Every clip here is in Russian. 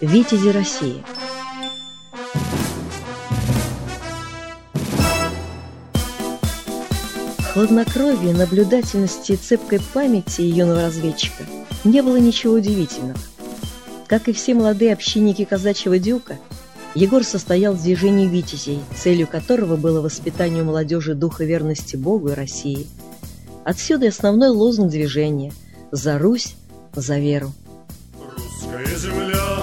Витязи России. Хладнокровие, наблюдательности и цепкой памяти юного разведчика не было ничего удивительного. Как и все молодые общинники казачьего дюка, Егор состоял в движении «Витязей», целью которого было воспитание у молодежи духа верности Богу и России. Отсюда и основной лозунг движения «За Русь, за веру». Русская земля,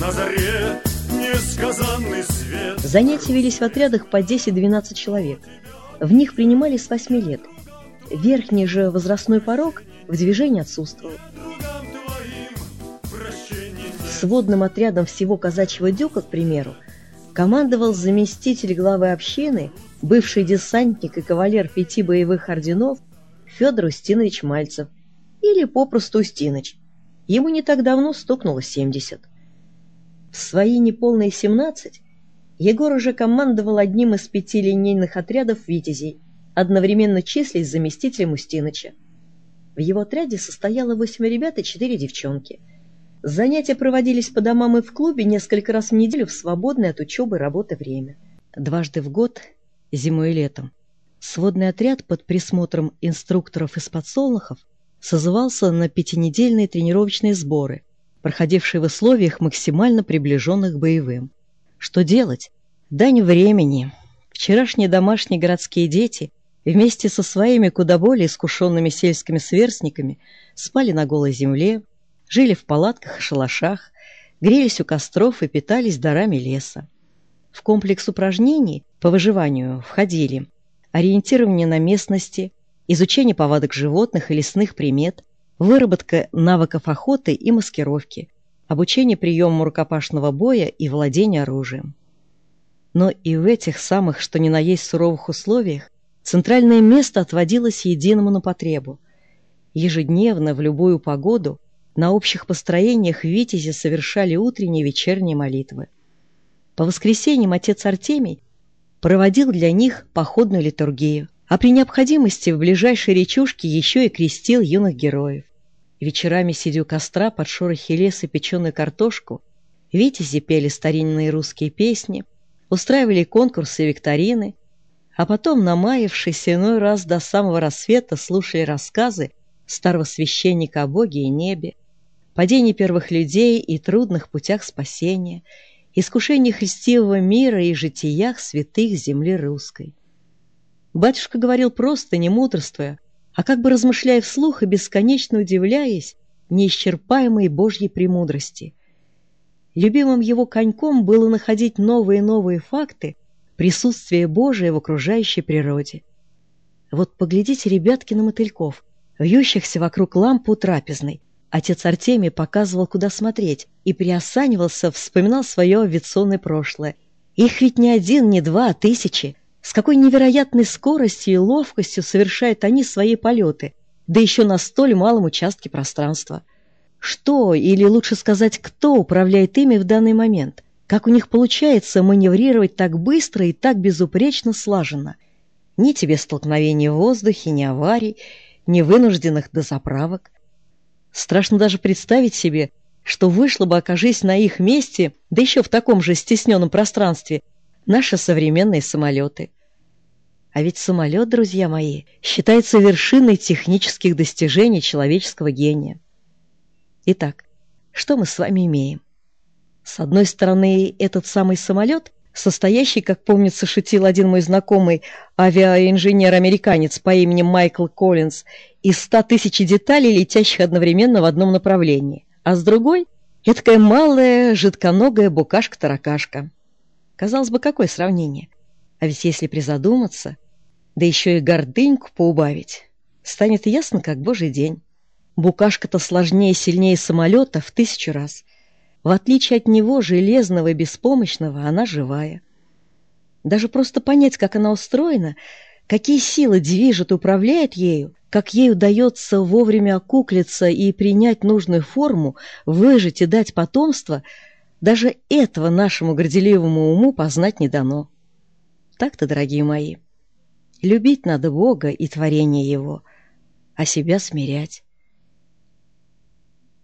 на заре несказанный свет. Занятия велись в отрядах по 10-12 человек. В них принимали с 8 лет. Верхний же возрастной порог в движении отсутствовал. Нет. Сводным отрядом всего казачьего дюка, к примеру, командовал заместитель главы общины, бывший десантник и кавалер пяти боевых орденов Федор Устинович Мальцев, или попросту Устиныч. Ему не так давно стукнуло 70. В свои неполные 17 Егор уже командовал одним из пяти линейных отрядов «Витязей», одновременно числясь заместителем Устиныча. В его отряде состояло восемь ребят и четыре девчонки. Занятия проводились по домам и в клубе несколько раз в неделю в свободное от учебы и работы время. Дважды в год, зимой и летом, сводный отряд под присмотром инструкторов из подсолнухов созывался на пятинедельные тренировочные сборы, проходившие в условиях максимально приближенных боевым. Что делать? Дань времени. Вчерашние домашние городские дети вместе со своими куда более искушенными сельскими сверстниками спали на голой земле, жили в палатках и шалашах, грелись у костров и питались дарами леса. В комплекс упражнений по выживанию входили ориентирование на местности, изучение повадок животных и лесных примет, выработка навыков охоты и маскировки, обучение приему рукопашного боя и владение оружием. Но и в этих самых, что ни на есть суровых условиях, центральное место отводилось единому на потребу. Ежедневно, в любую погоду, на общих построениях витязи совершали утренние и вечерние молитвы. По воскресеньям отец Артемий проводил для них походную литургию, а при необходимости в ближайшей речушке еще и крестил юных героев. Вечерами, сидя у костра под шорохи леса печеную картошку, витязи пели старинные русские песни, устраивали конкурсы и викторины, а потом, намаявшись иной раз до самого рассвета, слушали рассказы старого священника о Боге и небе, падении первых людей и трудных путях спасения, искушении христиевого мира и житиях святых земли русской. Батюшка говорил просто, не мудрствуя, а как бы размышляя вслух и бесконечно удивляясь неисчерпаемой Божьей премудрости. Любимым его коньком было находить новые и новые факты присутствия Божия в окружающей природе. Вот поглядите, ребятки, на мотыльков, вьющихся вокруг лампы у трапезной. Отец Артемий показывал, куда смотреть, и приосанивался, вспоминал свое авиационное прошлое. Их ведь не один, не два, а тысячи. С какой невероятной скоростью и ловкостью совершают они свои полеты, да еще на столь малом участке пространства. Что, или лучше сказать, кто управляет ими в данный момент? Как у них получается маневрировать так быстро и так безупречно слаженно? Ни тебе столкновений в воздухе, ни аварий, ни вынужденных дозаправок. Страшно даже представить себе, что вышло бы, окажись на их месте, да еще в таком же стесненном пространстве, наши современные самолеты. А ведь самолет, друзья мои, считается вершиной технических достижений человеческого гения. Итак, что мы с вами имеем? С одной стороны, этот самый самолет, состоящий, как помнится, шутил один мой знакомый авиаинженер-американец по имени Майкл Коллинз, из ста тысяч деталей, летящих одновременно в одном направлении, а с другой — такая малая, жидконогая букашка-таракашка. Казалось бы, какое сравнение? А ведь если призадуматься, да еще и гордыньку поубавить, станет ясно, как божий день. Букашка-то сложнее и сильнее самолета в тысячу раз. В отличие от него, железного и беспомощного, она живая. Даже просто понять, как она устроена, какие силы движут и управляют ею, как ей удается вовремя окуклиться и принять нужную форму, выжить и дать потомство — даже этого нашему горделивому уму познать не дано. Так-то, дорогие мои, любить надо Бога и творение Его, а себя смирять.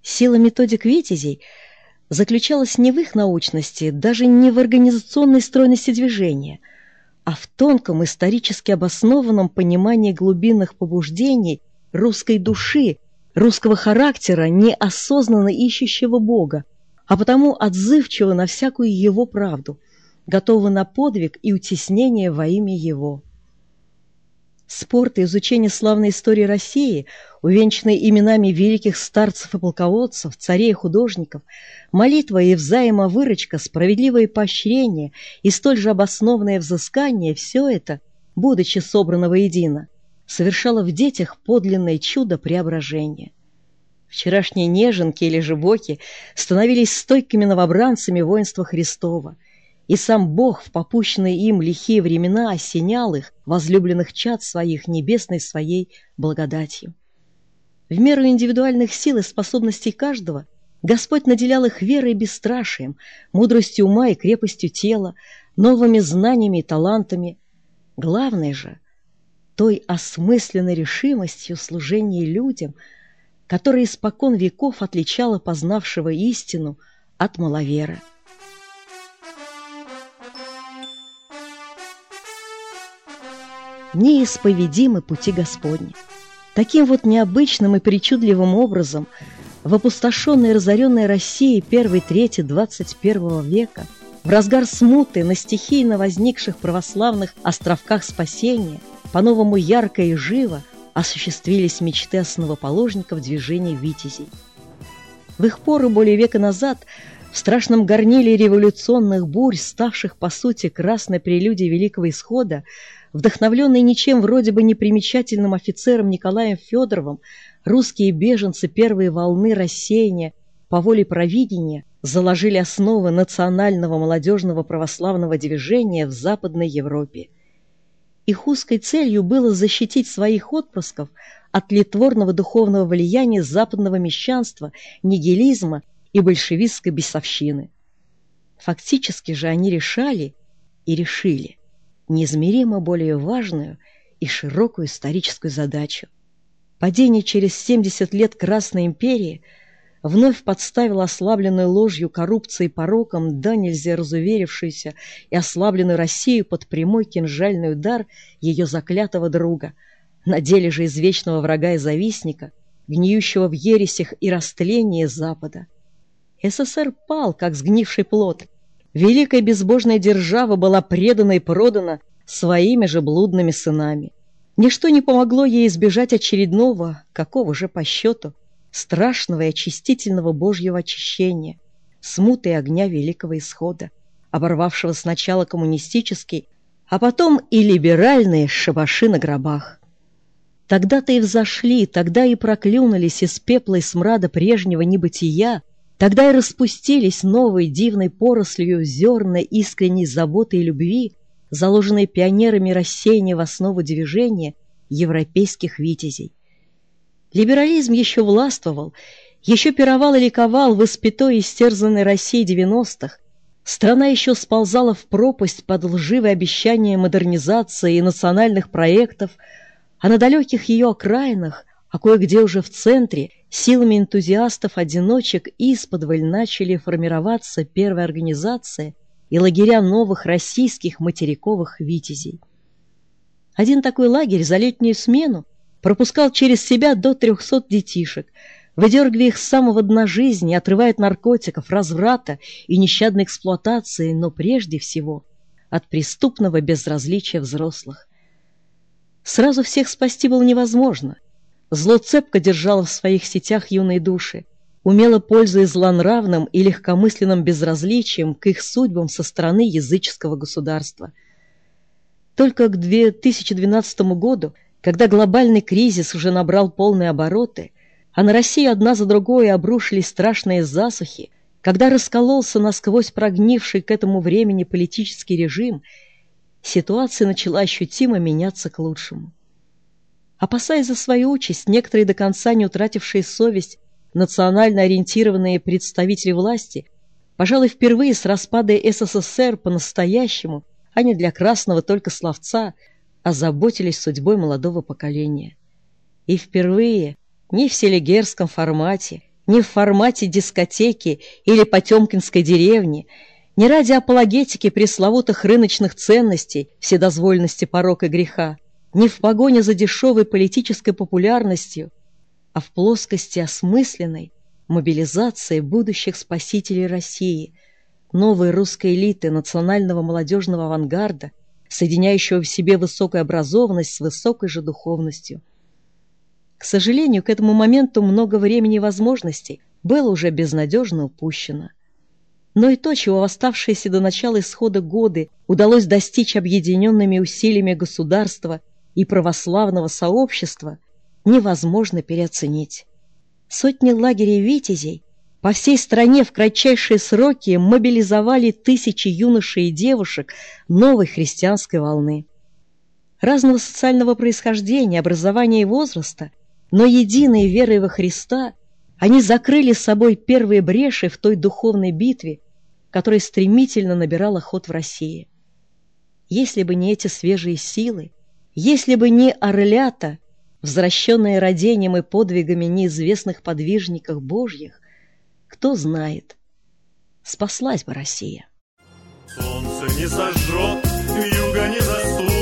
Сила методик Витязей заключалась не в их научности, даже не в организационной стройности движения, а в тонком исторически обоснованном понимании глубинных побуждений русской души, русского характера, неосознанно ищущего Бога, а потому отзывчивого на всякую его правду, готового на подвиг и утеснение во имя его. Спорт и изучение славной истории России, увенчанные именами великих старцев и полководцев, царей и художников, молитва и взаимовыручка, справедливое поощрение и столь же обоснованное взыскание – все это, будучи собрано воедино, совершало в детях подлинное чудо преображения. Вчерашние неженки или живоки становились стойкими новобранцами воинства Христова – и сам Бог в попущенные им лихие времена осенял их, возлюбленных чад своих, небесной своей благодатью. В меру индивидуальных сил и способностей каждого Господь наделял их верой и бесстрашием, мудростью ума и крепостью тела, новыми знаниями и талантами. Главное же — той осмысленной решимостью служения людям, которая испокон веков отличала познавшего истину от маловера. неисповедимы пути Господни. Таким вот необычным и причудливым образом в опустошенной и разоренной России первой трети 21 века, в разгар смуты на стихийно возникших православных островках спасения, по-новому ярко и живо осуществились мечты основоположников движения «Витязей». В их пору более века назад в страшном горниле революционных бурь, ставших, по сути, красной прелюдией Великого Исхода, Вдохновленные ничем вроде бы непримечательным офицером Николаем Федоровым, русские беженцы первой волны рассеяния по воле провидения заложили основы национального молодежного православного движения в Западной Европе. Их узкой целью было защитить своих отпрысков от литворного духовного влияния западного мещанства, нигилизма и большевистской бесовщины. Фактически же они решали и решили неизмеримо более важную и широкую историческую задачу. Падение через 70 лет Красной империи вновь подставило ослабленную ложью, коррупцией пороком, да нельзя разуверившуюся и ослабленную Россию под прямой кинжальный удар ее заклятого друга, на деле же извечного врага и завистника, гниющего в ересях и растлении Запада. СССР пал, как сгнивший плод – Великая безбожная держава была предана и продана своими же блудными сынами. Ничто не помогло ей избежать очередного, какого же по счету, страшного и очистительного Божьего очищения, смуты и огня Великого Исхода, оборвавшего сначала коммунистический, а потом и либеральные шабаши на гробах. Тогда-то и взошли, тогда и проклюнулись из пепла и смрада прежнего небытия Тогда и распустились новой дивной порослью зерна искренней заботы и любви, заложенные пионерами рассеяния в основу движения европейских витязей. Либерализм еще властвовал, еще пировал и ликовал в испятой и стерзанной России девяностых. Страна еще сползала в пропасть под лживые обещания модернизации и национальных проектов, а на далеких ее окраинах, а кое-где уже в центре, Силами энтузиастов-одиночек исподволь начали формироваться первые организации и лагеря новых российских материковых витязей. Один такой лагерь за летнюю смену пропускал через себя до 300 детишек, выдергивая их с самого дна жизни, отрывая от наркотиков, разврата и нещадной эксплуатации, но прежде всего от преступного безразличия взрослых. Сразу всех спасти было невозможно, Зло цепко держало в своих сетях юные души, умело пользуясь злонравным и легкомысленным безразличием к их судьбам со стороны языческого государства. Только к 2012 году, когда глобальный кризис уже набрал полные обороты, а на Россию одна за другой обрушились страшные засухи, когда раскололся насквозь прогнивший к этому времени политический режим, ситуация начала ощутимо меняться к лучшему. Опасаясь за свою участь, некоторые до конца не утратившие совесть, национально ориентированные представители власти, пожалуй, впервые с распада СССР по-настоящему, а не для красного только словца, озаботились судьбой молодого поколения. И впервые, не в селигерском формате не в формате дискотеки или потемкинской деревни, не ради апологетики пресловутых рыночных ценностей, вседозвольности порока и греха, не в погоне за дешевой политической популярностью, а в плоскости осмысленной мобилизации будущих спасителей России, новой русской элиты национального молодежного авангарда, соединяющего в себе высокую образованность с высокой же духовностью. К сожалению, к этому моменту много времени и возможностей было уже безнадежно упущено. Но и то, чего оставшиеся до начала исхода годы удалось достичь объединенными усилиями государства и православного сообщества, невозможно переоценить. Сотни лагерей «Витязей» по всей стране в кратчайшие сроки мобилизовали тысячи юношей и девушек новой христианской волны. Разного социального происхождения, образования и возраста, но единой верой во Христа они закрыли собой первые бреши в той духовной битве, которая стремительно набирала ход в России. Если бы не эти свежие силы, если бы не орлята, возвращенные родением и подвигами неизвестных подвижников Божьих, кто знает, спаслась бы Россия. Солнце не сожжет, юга не застудит,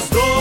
Gostoso